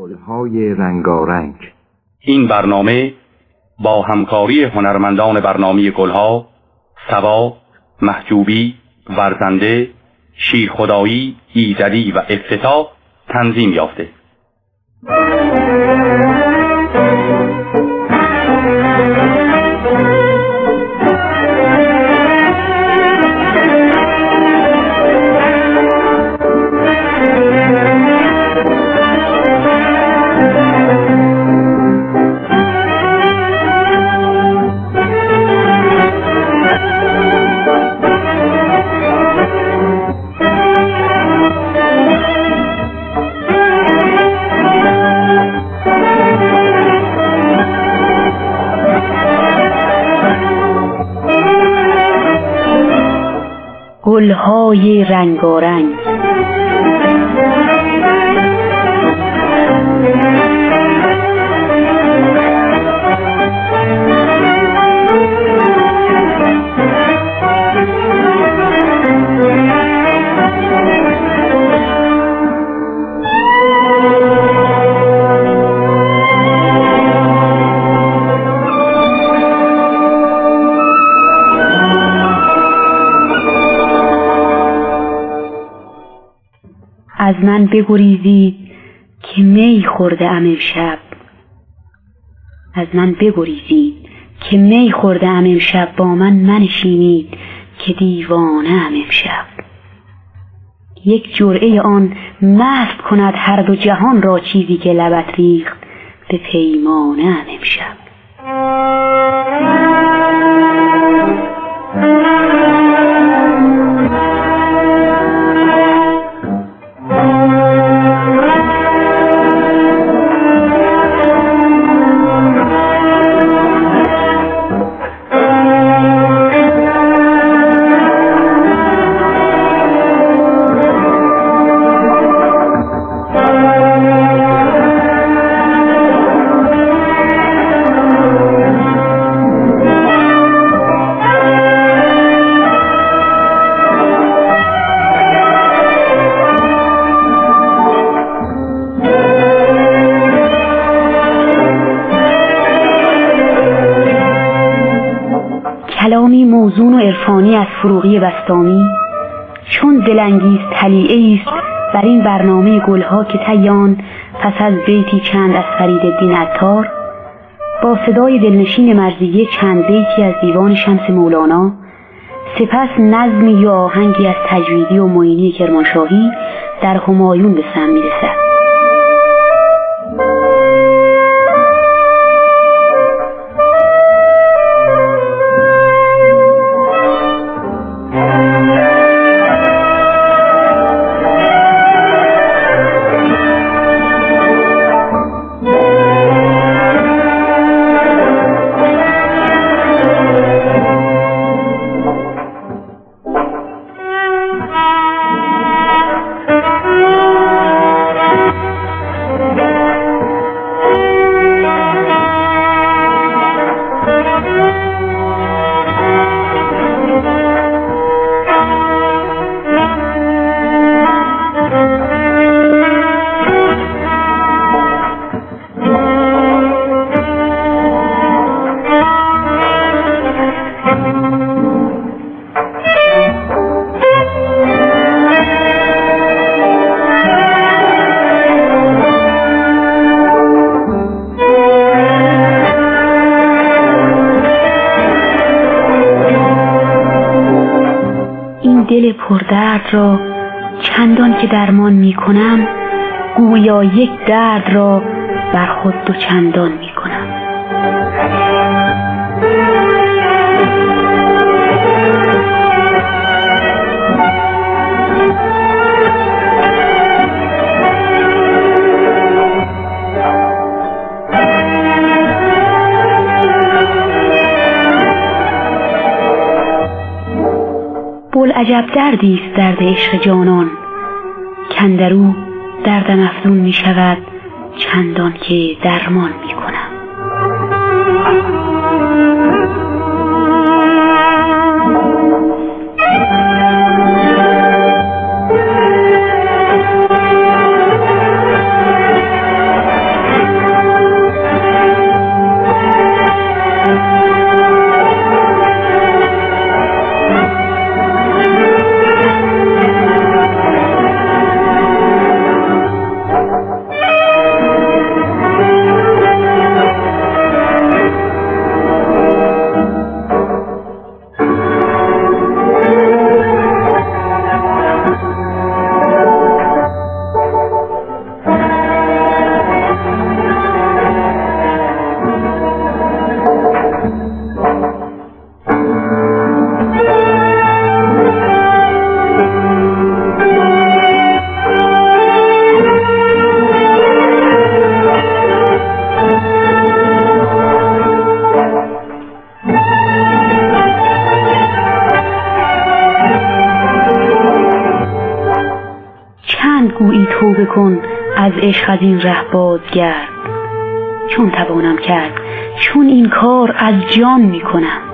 گلهای رنگارنگ. این برنامه با همکاری هنرمندان برنامه گلها سوا محجوبی ورزنده شیرخدایی ایزدی و افتتاح تنظیم یافته. گلهای رنگارنگ. از من بگریزید که می خورده ام امشب. از من بگریزید که می خورده ام امشب. با من منشینید که دیوانه ام امشب. یک جرعه آن مست کند هر دو جهان را چیزی که لبت ریخت به پیمانه ام امشب. فروغی بستامی چون دلانگیز تلیعه است بر این برنامه گلها که تیان پس از بیتی چند از فرید الدین عطار با صدای دلنشین مرزیه چند بیتی از دیوان شمس مولانا سپس نظمی یا آهنگی از تجویدی و معینی کرمانشاهی در همایون به سم می‌رسد. درد را بر خود دو چندان می کنم بلعجب دردی است درد عشق جانان. کندرو دردم افزون می شود چندان که درمان می کنم از این ره بازگرد چون توانم کرد چون این کار از جان می کنم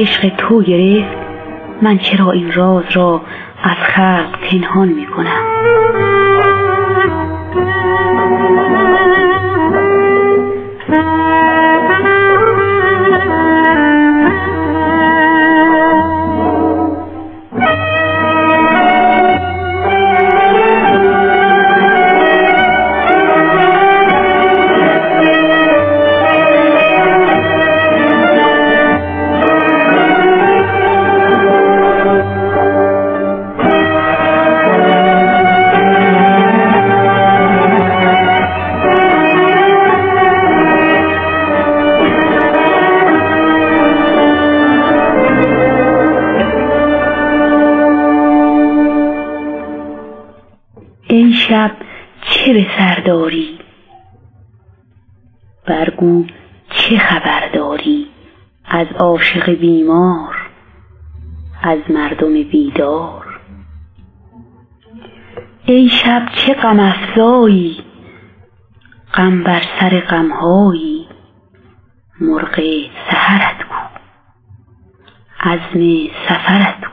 عشق تو گرفت من چرا این راز را از خلق پنهان می کنم بیمار از مردم بیدار. ای شب چه غم افزایی غم بر سر غمهایی. مرغ سحرت کو عزم سفرت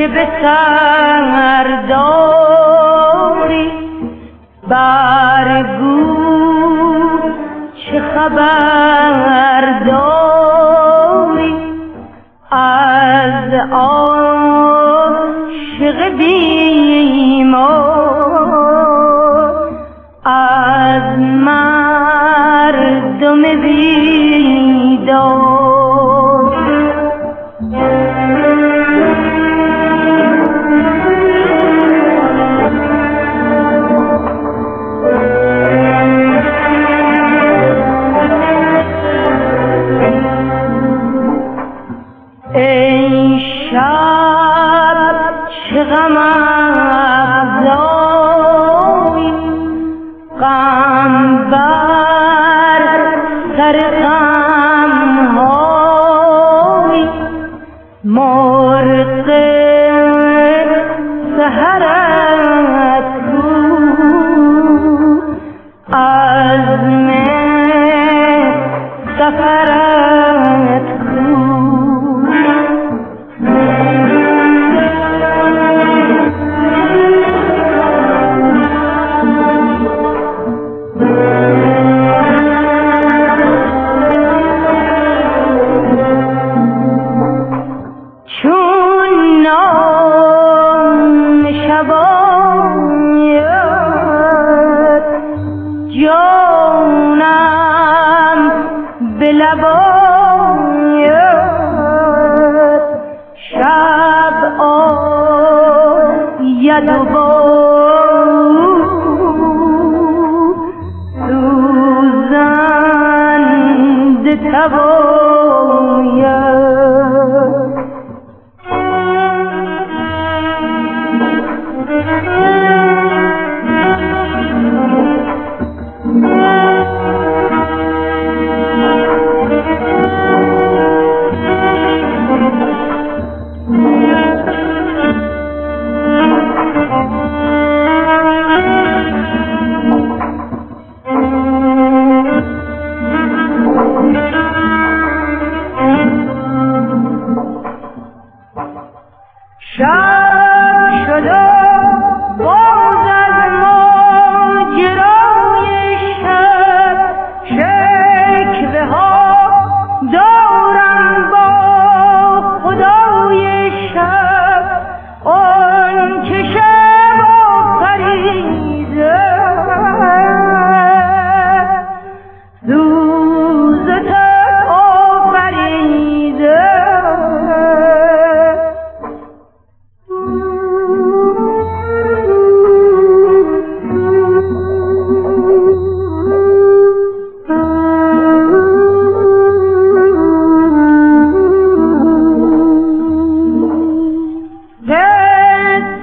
چه به سر داری؟ برگو چه خبر داری؟ از عاشق بیمار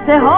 से हो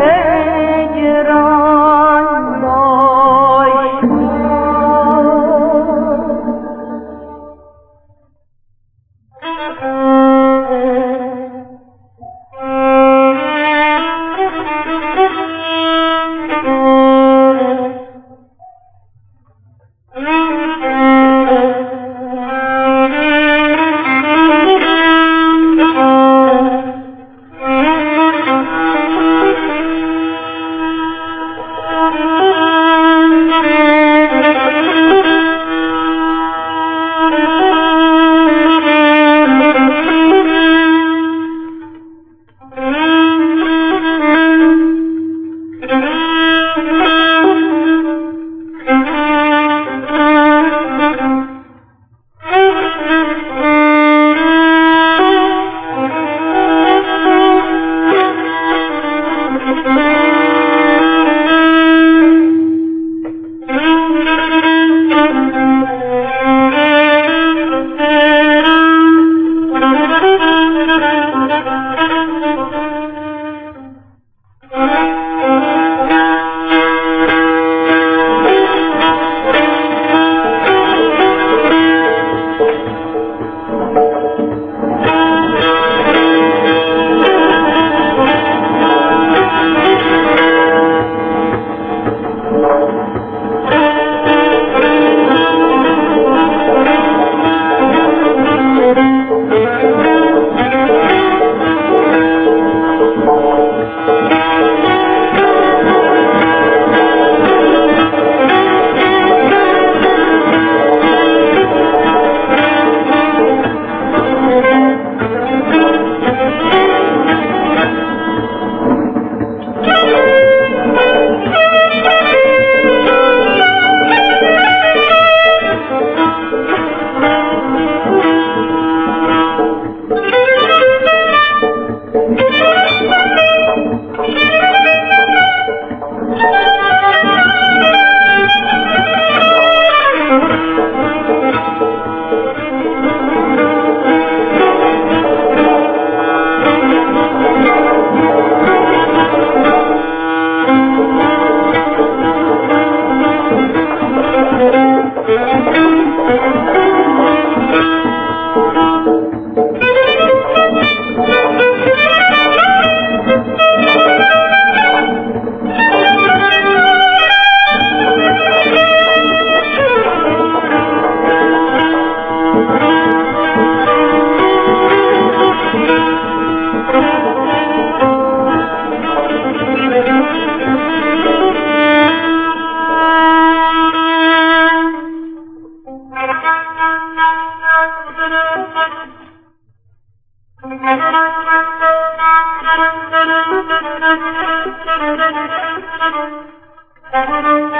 Thank you.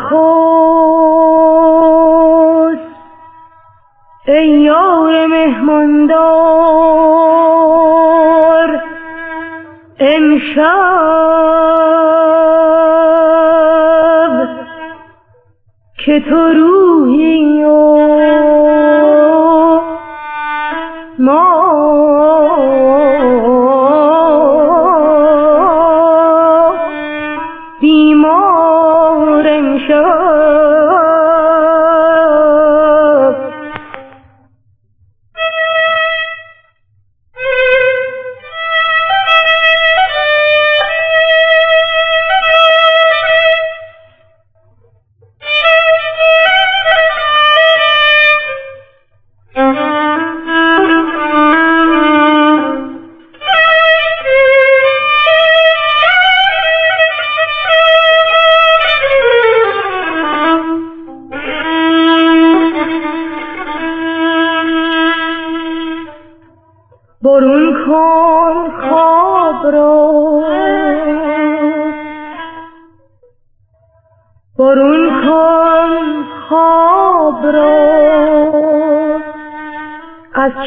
مخوز ای یار مهماندار امشب که تو روحی ما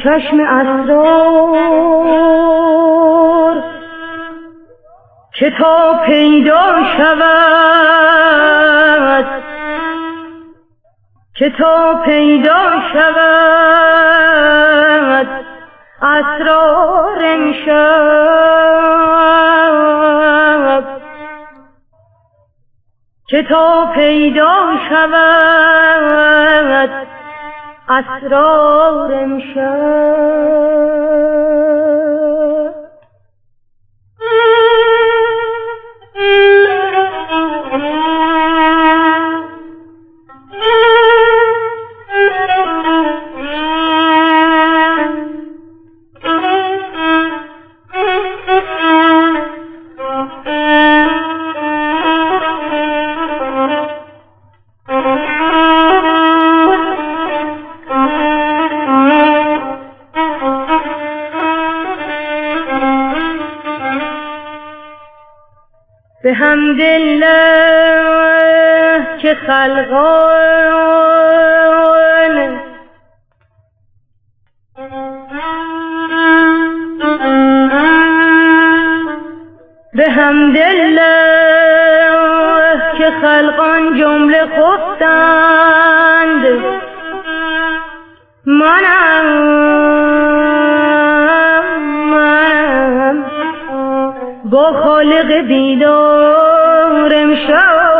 چشم اسرار که تا پیدا شود که تا پیدا شود اسرار امشب. که تا پیدا شود اسرار امشب به همدلله که خلقان. به همدلله که خلقان جمله خفتند. منم با خالق بیدار امشب.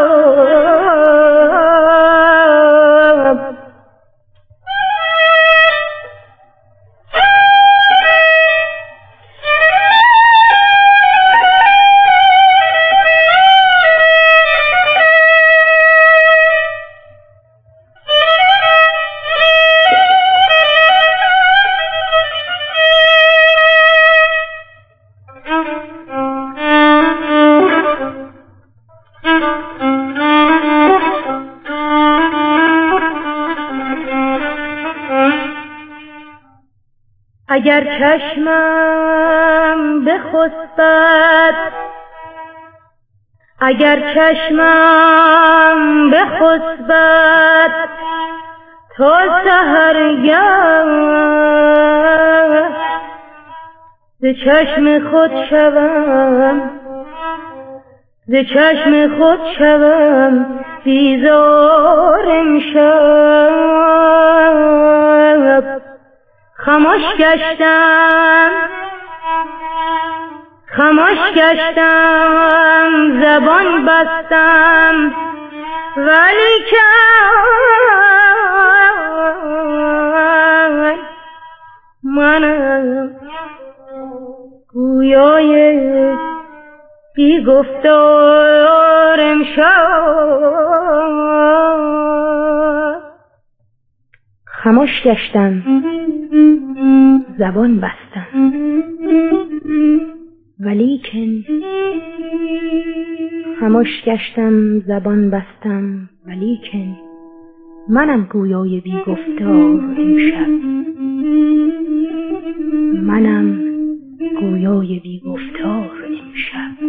اگر چشمم بخسبد اگر چشمم بخسبد تا سهرگه ز چشم خود شوم ز چشم خود شوم بیزار امشب. خموش گشتم. خموش گشتم. زبان بستم. ولی که منم گویای بی گفتار امشب خموش گشتم. زبان بستم. ولیکن خموش گشتم زبان بستم. ولیکن منم گویای بی گفتار امشب. منم گویای بی گفتار امشب.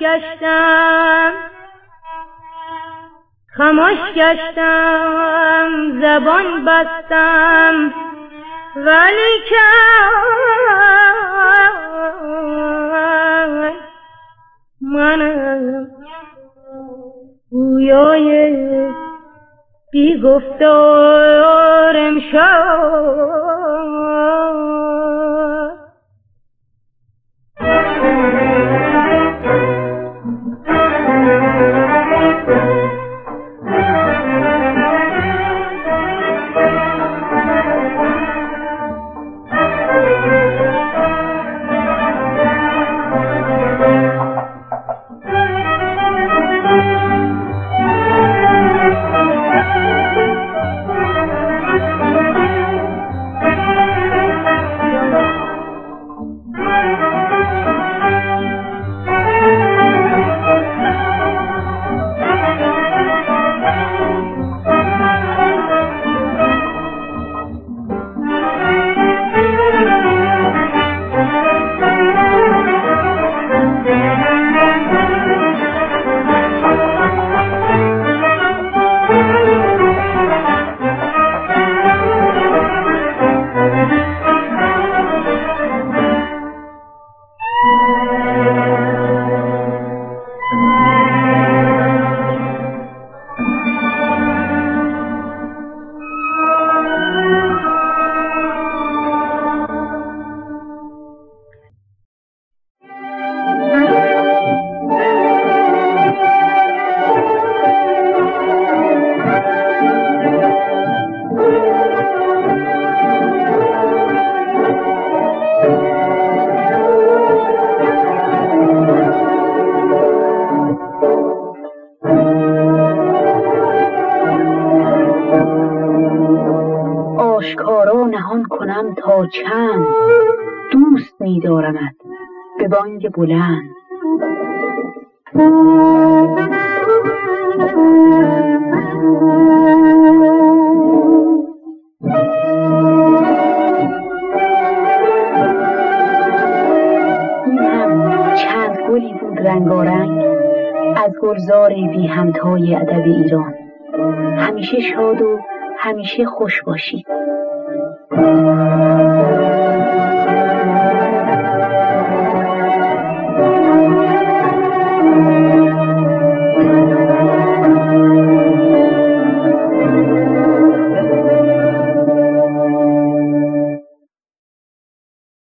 گشتم. خموش گشتم زبان بستم ولی که منم گویای بی گفتار امشب کنم تا چند دوست می‌دارمت به بانگ بلند. این هم چند گلی بود رنگارنگ از گلزار بی همتای ادب ایران. همیشه شاد و همیشه خوش باشید